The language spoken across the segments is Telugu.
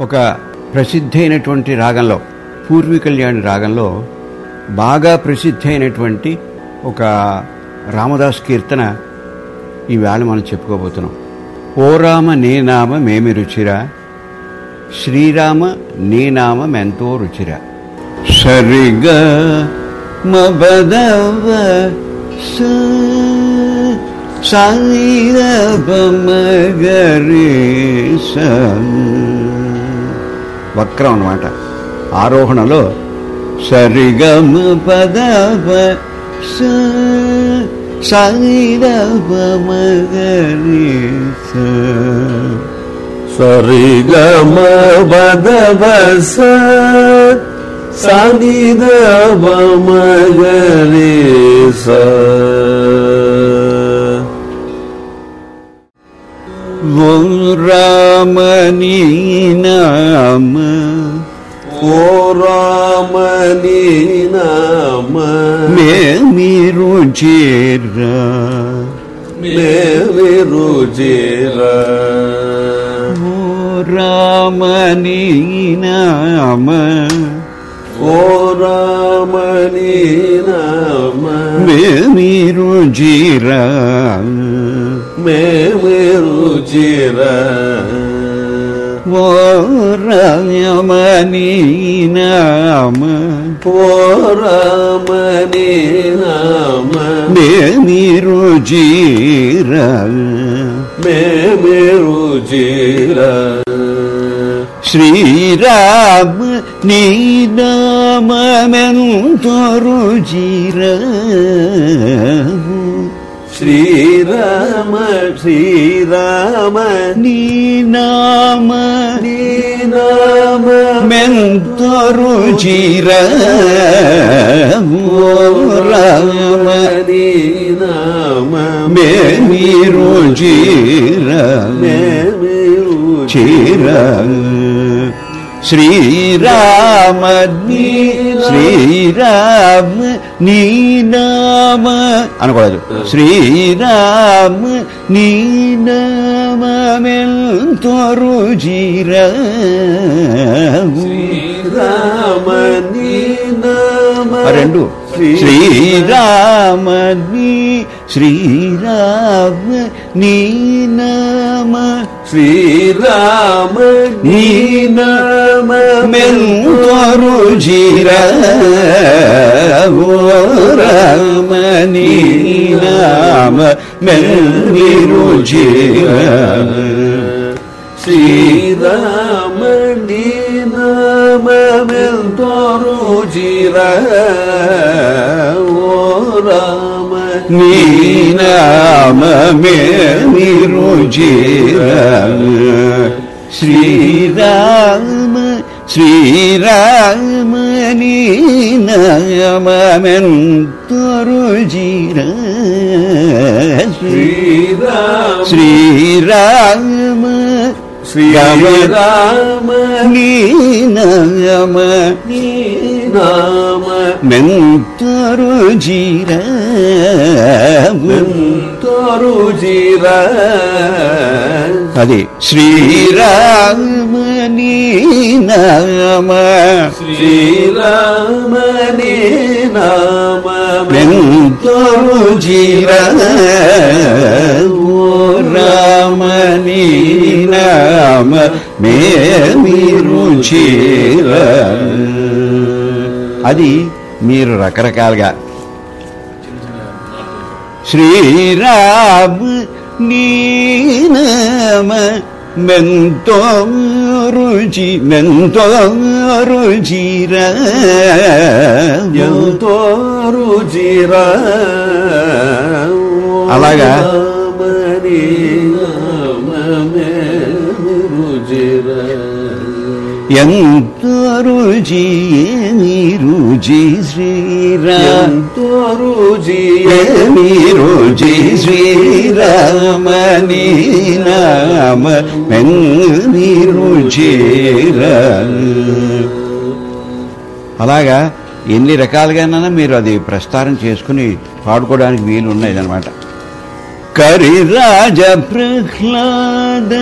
ఒక ప్రసిద్ధైనటువంటి రాగంలో పూర్వీ కళ్యాణి రాగంలో బాగా ప్రసిద్ధైనటువంటి ఒక రామదాస్ కీర్తన ఈవేళ మనం చెప్పుకోబోతున్నాం. ఓ రామ నీ నామ మేమి రుచిరా శ్రీరామ నీ నామం ఎంతో రుచిరా. సరిగా మబదవ వక్రం అనమాట ఆరోహణలో సరిగమ పద సరిగమ మగరి సరిగమ బదబస సనిద స. वो रामनी नाम ओ रामनी नाम मेरी रुचिरा मेरी रुचिरा ओ रामनी नाम ओ रामनी नाम मेरी रुचिरा ಮೇರು ಚಿರ ಪೋರಮನಿ ನಾಮ ಪೋರಮನಿ ನಾಮ ಮೇರು ಚಿರ ಮೇರು ಚಿರ Sreerama നീനാമമെന്തൊരു jeera Shri Rama, Shri Rama, Ni Nama, Ni Nama, Mentoru Ji Rama, Rama, Ni Nama, Memiru Ji Rama, Memiru రుచిరా మేమి రుచిర చీర శ్రీరామ నీ శ్రీరామ నీ నామ అనకూడదు శ్రీరామ నీ నామెంతో రుచిర శ్రీరామ నీ నామ. ఆ రెండు. श्री राम नी श्रीराम नी नम। श्रीराम नी नम। मेन्तरु जीर वो राम नी नाम। मेन्तरु जीर श्रीराम नी नाम। मेन्तरु जीर നീനാമമേ നിരുചിര ശ്രീരാമ ശ്രീരാമ. നീനാമമെന്തൊരുചിര ശ്രീരാമ ஸ்ரீராம நீ நம நீ நாம மென்தரு ஜீர மென்தரு ஜீர அதே ஸ்ரீராம நீ நம ஸ்ரீராம நீ நாம மென்தரு ஜீர ஓ ராம రామ రుచిర అది మీరు రకరకాలుగా. శ్రీరామ నీ నామ మెంతో రుచి మెంతో రుచిర ఎంతో రుచిర అలాగా? రుచిర ఎంతో రుచి ఏమి రుజి శ్రీరామ ఎంతో ఏమి నీ నామ మెంది అలాగా ఎన్ని రకాలుగానైనా మీరు అది ప్రస్తారం చేసుకుని పాడుకోవడానికి వీలు ఉన్నది అనమాట కరిరాజ ప్రహ్లాద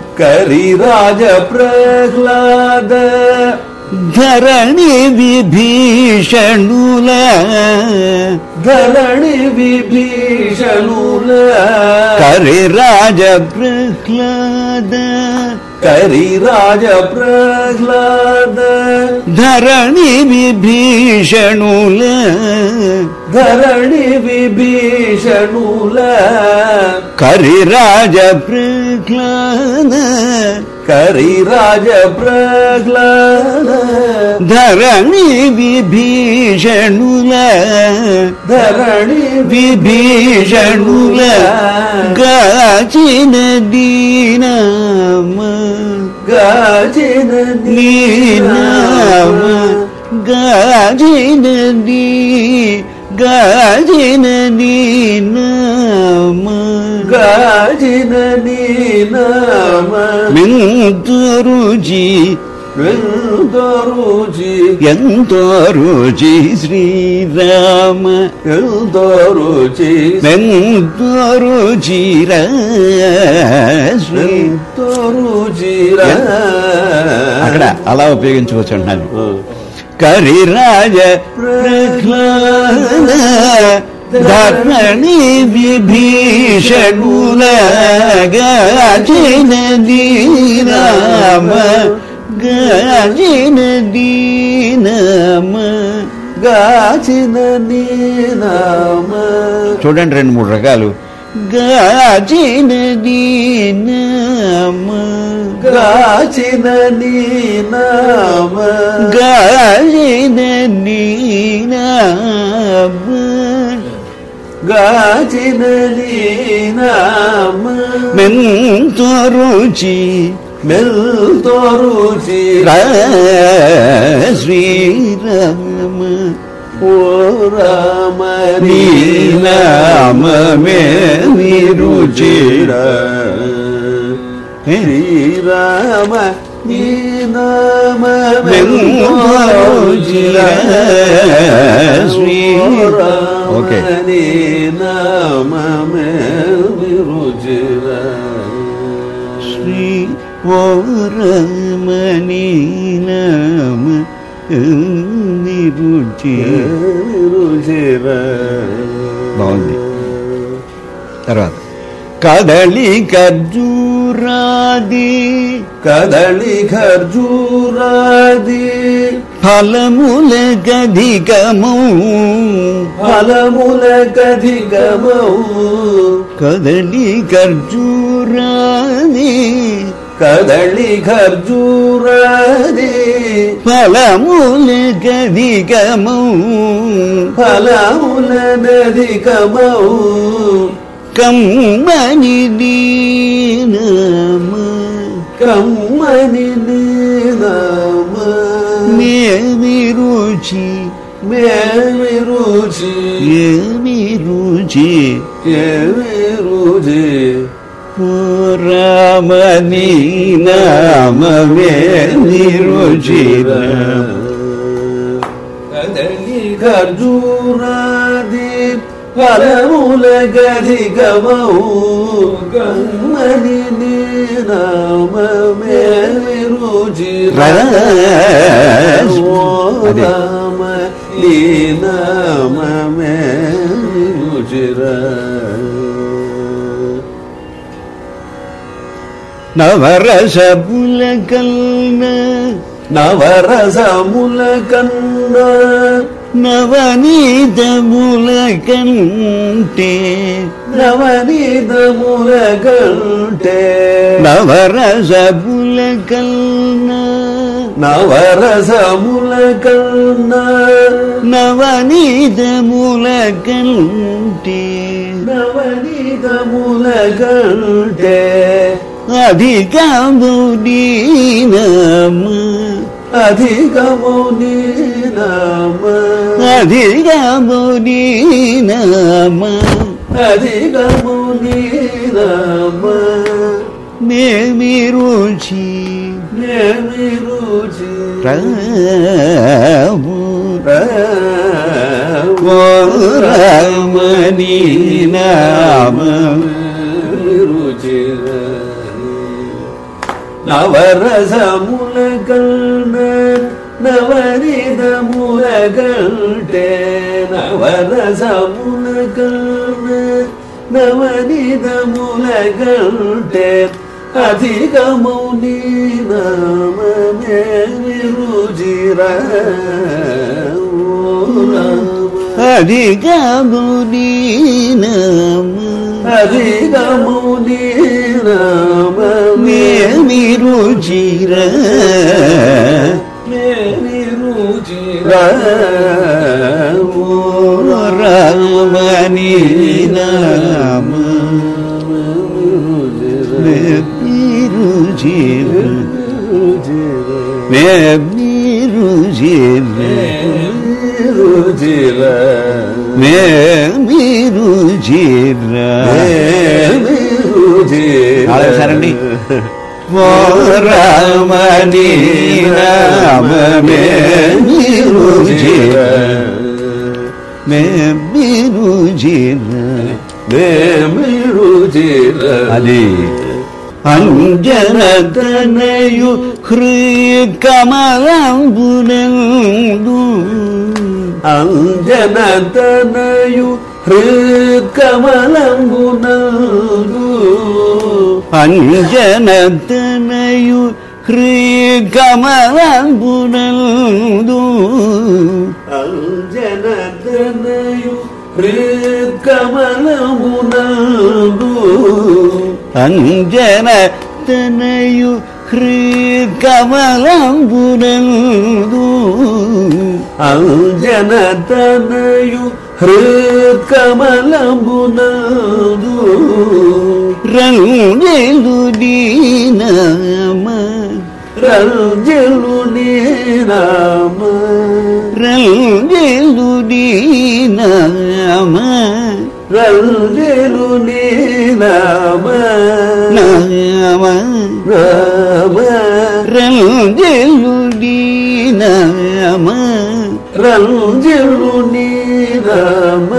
करी राज प्रह्लाद धरणी विभीषणुल। धरणी विभीषणूल। करे राज प्रह्लाद కరిరాజ ప్రహ్లాద ధరణి విభీషణుల ధరణి విభీషణుల కరిరాజ ప్రహ్లాద కరిరాజ ప్రహ్లాద ధరణి విభీషణుల ధరణి విభీషణుల గాచిన దీనమ. గాచిన నీనామ గాచిన దీ గాచిన దీనమ. గాజిన నీ నామ మెంతు రుచి ఎంతో రుచి ఎంతో రుచి శ్రీరామ ఎంతో రుచి అక్కడ అలా ఉపయోగించుకోవచ్చు అంటున్నాను. కరిరాజ ప్రహ్లాద ధరణి విభీషణుల గాచిన దీనామ గాచిన దీనమ గాచిన నీ నామ చూడండి రెండు మూడు రకాలు. గాచిన దీనమ గాచిన నీ నామ أجملين من طرجي من طرجي رزي رم ورمني لام من رجي رم ఓకే శ్రీ ఓ నామ బాగుంది. తర్వాత కదలి ఖర్జూరాది కదళి ఖర్జూరాది ఫలముల గధికము ఫలముల కధికమౌ కదలి ఖర్జూరాది కదళి ఖర్జూరాది ఫలముల గధికము ఫలముల నధికమౌ కమ్మని దీనమ కమ్మని నీ నామ మేమి రుచి మేమి రుచి ఏమి రుచి ఏమి రుచి రామని నామమే నిరుచిర కదలి ఖర్జూరాది கலமுலகதிகமவு கண்மணி நாமமே ருஜிராம லீனாமமே ருஜிரா நவரசபுல கல்ல நவரசமுல கண்ண నవరసముల కన్నా నవనీతముల కంటే నవనీతముల కంటే నవరసపుల కల్న నవరసముల కన్నా నవనీతముల కంటే నవనీతముల కంటే అధికము దీనమ అధికము నీ നാമ? അധികമുനി നമ. അധികമുനി നാമ നേമി രുചി പ്രഭു കോരമണി നാമ. രുചി നവരസമുലകൾ కంటే నవరసముల కన్న నవనిదముల కంటే అధికమౌ నీ నామమే రుచిరా అధిగముని నామ అధికము నీ রাম রাম বাণী রাম রুঝির মেবনি রুঝির রুঝির মেবনি রুঝির মেবনি রুঝির আরে সারণী मोरमदी राम में बिरुजी में बिरुजी में बिरुजी अली അഞ്ജനതനയു ഹൃകമലംബുനു അഞ്ജനതനയു ഹൃകമലംബുനു அஞ்சனத்தனையு ஹிருகமலம்புணந்து அஞ்சனத்தனையு ஹிருகமலம்புணந்து அஞ்சனத்தனையு ஹிருகமலம்புணந்து அஞ்சனத்தனையு ஹிருகமலம்புணந்து రంగెలు దీనమ రంజలు నీ నామ రంగెలు దీనమ రంజలు నీ నామ నామ రంగెలు దీనమ రంజలు నీ నామ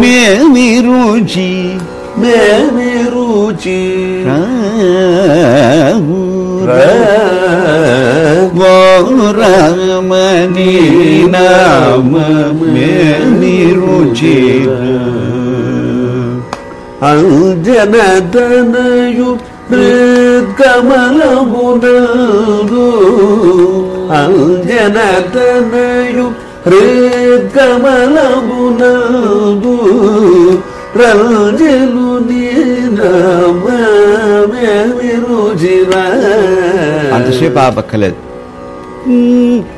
మేమి రుచి మేమి ಗೋರಮಣಿ ನಾಮ ಮೇನಿರುಚಿ ಅಂಜನದನಯು ಹೃದ್ಗಮಲವುನದು ಅಂಜನದನಯು ಹೃದ್ಗಮಲವುನದು ರಂಜಲು ನೀ Antasya pa bakalat.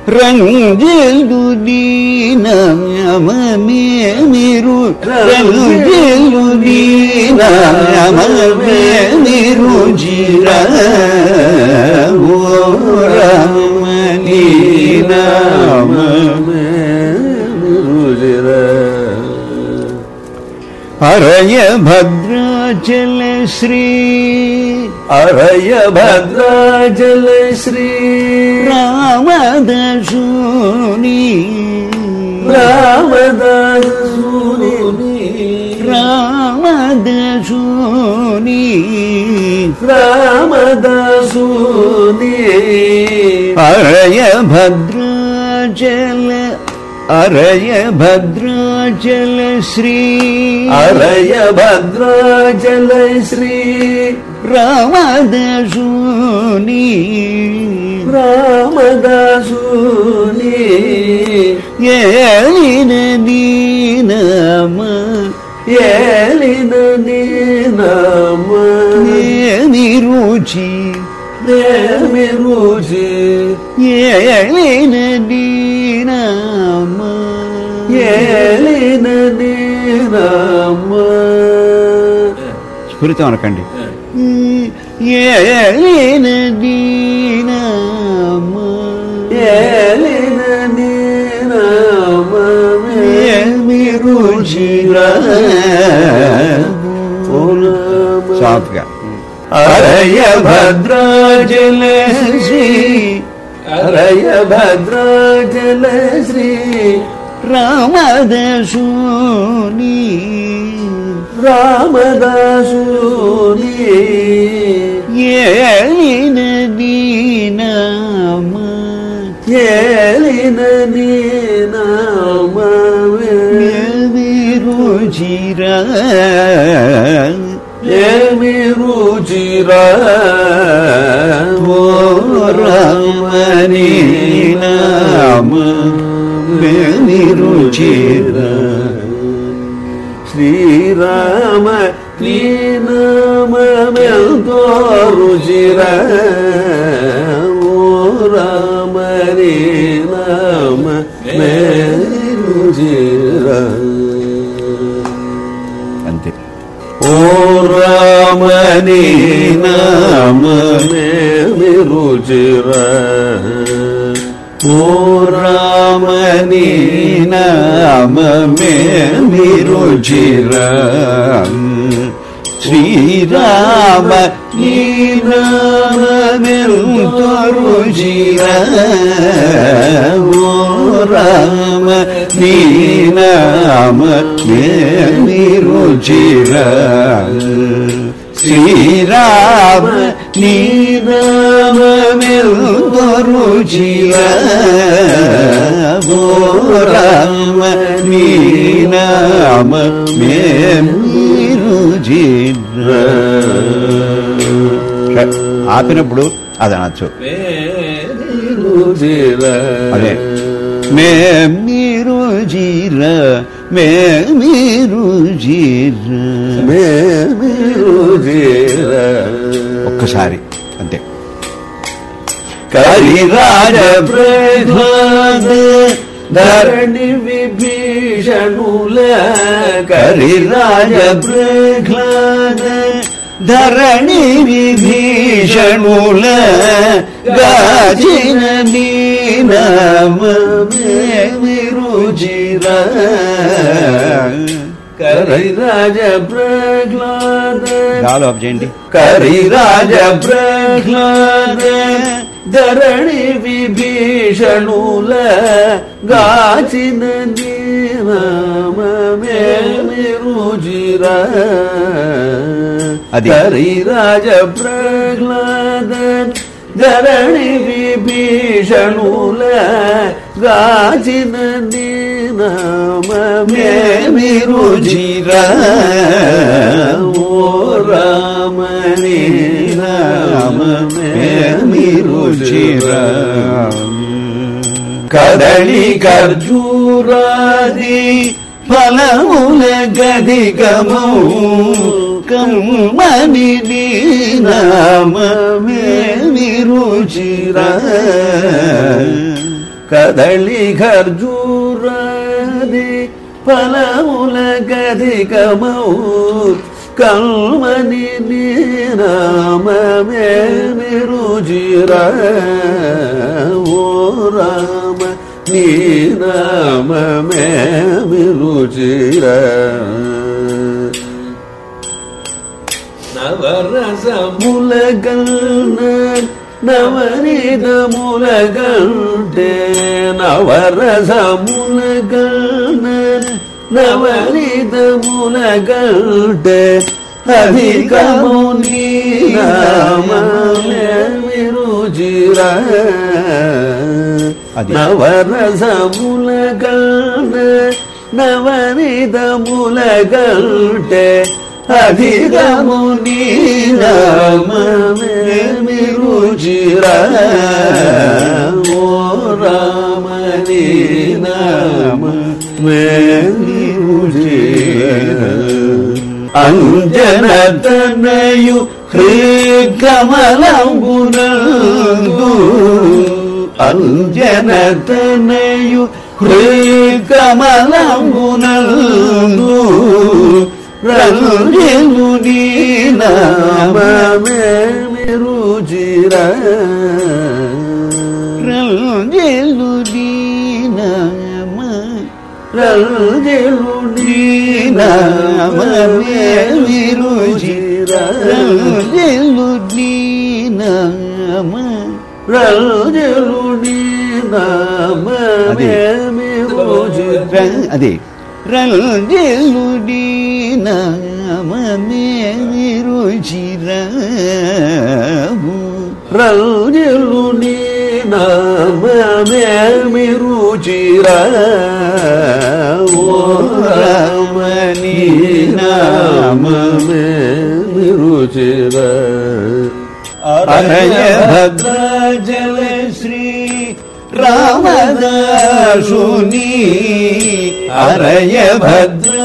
Rangjil dudinam yama memiru Rangjil dudinam yama memiru jira Ramani memiru jira Araya bhadra चलश्री अरय भद्र जलश्री रामदशोनि रामदशु देव रामदशोनि रामदशु दे हरय भद्रचल అరయ భద్రాచల అరయ భద్రాచల శ్రీ. అరయ భద్రాచల శ్రీ. రామదశూని రామదాసుని. ఏలిన దీనమ. ఏలిన నీ నామ ఏమి రుచి నేమి రుచి ఏలిన దీనమ ఏలిన నీ నామ స్ఫురితం అనకండి. ఏలిన దీనమ ఏలిన నీ నామమే ఏమి రుచిరా సాఫ్ట్గా. అరయ భద్రాచల శ్రీ हरय भद्राचल श्री रामदशूनि रामदशूनि येलिन दीनाम येलिन दीनाम रुचिरा येमि रुचिरा चेर श्रीराम ಶ್ರೀನಾಮೋರುಚಿರ ಓ ರಾಮ ರೇ ನಾಮ ಮೇರುಚಿರ ಅಂತೆ ಓ ರಾಮ ರೇ ನಾಮ ಮೇ ಮೇರುಚಿರ ಓರಾಮನಿ ನಾಮ ನಿರುಜಿರ ಶ್ರೀರಾಮ ನೀರುಜಿರ ಓರಾಮ ನೀನಾಮ ನಿರುಜಿರ ಶ್ರೀರಾಮ రుచిరా ఓ రామ నీ నామమే రుచిరా శ్రీరామ నీ నామమెంతో రుచిరా ఓ రామ నీ నామ ఆపినప్పుడు అది అనొచ్చు. అదే. మే మీరు జీర మే మీరు జీర ఒక్కసారి అంతే కరిరాజ ప్రహ్లాద ధరణి విభీషణుల కరిరాజ ప్రహ్లాద ధరణి విభీషణుల గాచిన నీనమే రుచిర కరిరాజ ప్రహ్లాద గాలు ఆఫ్ చేయండి. కరిరాజ ప్రహ్లాద ధరణి విభీషణుల గాచిన నీనామే రుచిర అది. కరిరాజ ప్రహ్లాద ధరణి విభీషణుల గాజిన నీనామే రుచిర ఓ రామని నామమే రుచిర కదళి ఖర్జూరాది ఫలముల గదిగమౌ కమ్మని నామమే రుచిర కదళి ఖర్జూరాది ఫలముల గదికమౌ కల్మని నామమే రుచిర ఓ రామ నీ నామమే రుచిర నవరసములగల్న నవనీతములగంటే నవరసములగల్న నవనీతములగంటే అధికము నీ నామమే రుచిర అది. నవరసములగల్న నవనీతములగంటే అధికము నీ నామమే రుచిర ఓ రామ నీ నామమే రుచిర అంజన తనయు रघुरी नाम में रुजिरा रघुरी नाम रघुरी नाम में रुजिरा रघुरी नाम रघुरी नाम में रुजिरा अदे। रघुरी రాజలు నీ నామమే రుచిర అది రంజలు దీనమే రుచిర రంజలు నీ నామేమి రుచిరా ఓ రమణి నామేమి రుచిరా అరయ భద్ర జల శ్రీ రామదాసుని అరయ భద్ర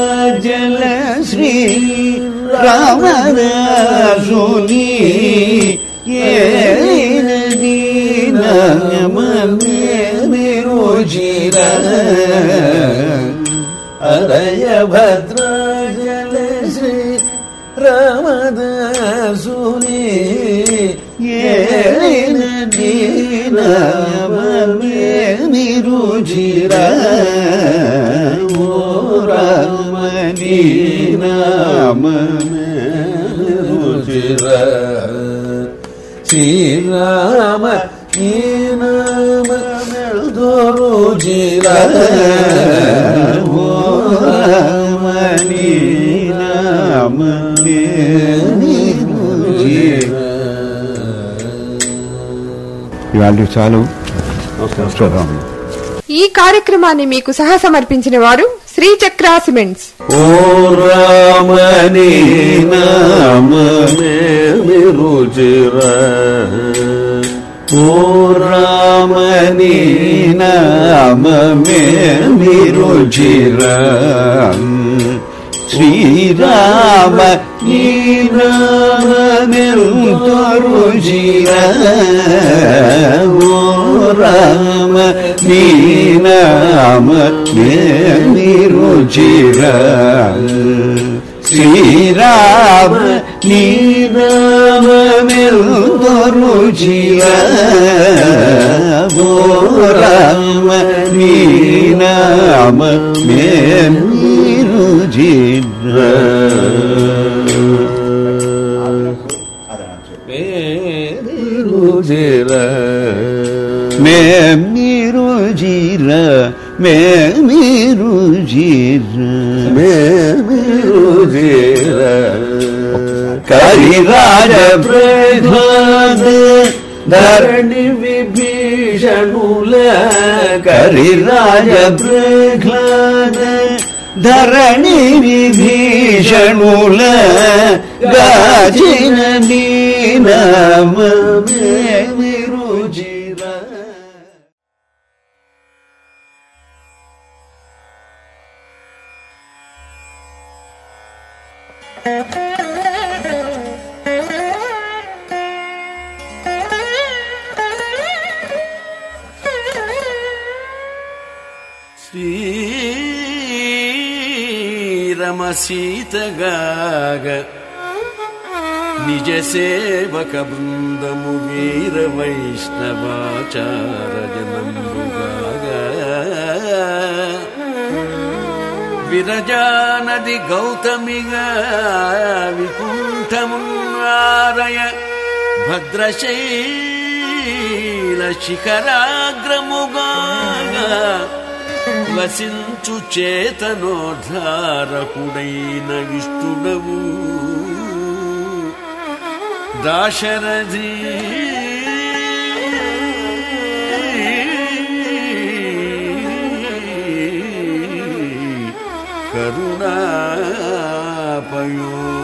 జల శ్రీ రామదాసుని ఏరుచిర అరయ భద్ర జల శ్రీ రామదాసుని ఏలిన నిరుచిర రామని నామమే రుచిర శ్రీరామ ఈ నామ రుచిర ఓ రామని నామమే నిరుచిర ఇవాళ చాలు ఈ కార్యక్రమాన్ని మీకు సహ సమర్పించిన వారు ಶ್ರೀಚಕ್ರ ಸಿಮೆಂಟ್ಸ್ ಓ ರಾಮನೇ ನಾಮ ರುಚಿರ ಓ ರಾಮನೇ ನಾಮ ರುಚಿರ ಶ್ರೀರಾಮ నీ నామమెంతో రుచిర ఓ రామ నీ నామమే నిరుచిర శ్రీరామ నీ నామమెంతో రుచిర ఓ రామ నీ ಮೇರು ಜೀರ ಮೇ ಮೀರು ಜೀರ ಮೇ ಮೀರು ಜೀರ ಕರಿ ರಾಜ ಪ್ರಧಾನ धरणि विभीषणुल करिराज प्रह्लाद ధరణి విభీషణుల గాచిన నీనమేమిరు శ్రీరమ సీతగాగ నిజ సేవక బృందము వీర వైష్ణవాచార జనంబుగాగా విరజానది గౌతమిగా వికుంఠమున్నారయ భద్రశైల శిఖరాగ్రముగా వసించు చేతనోద్ధారకుడైన విష్ణుడవు. దాశరథి. కరుణాపయో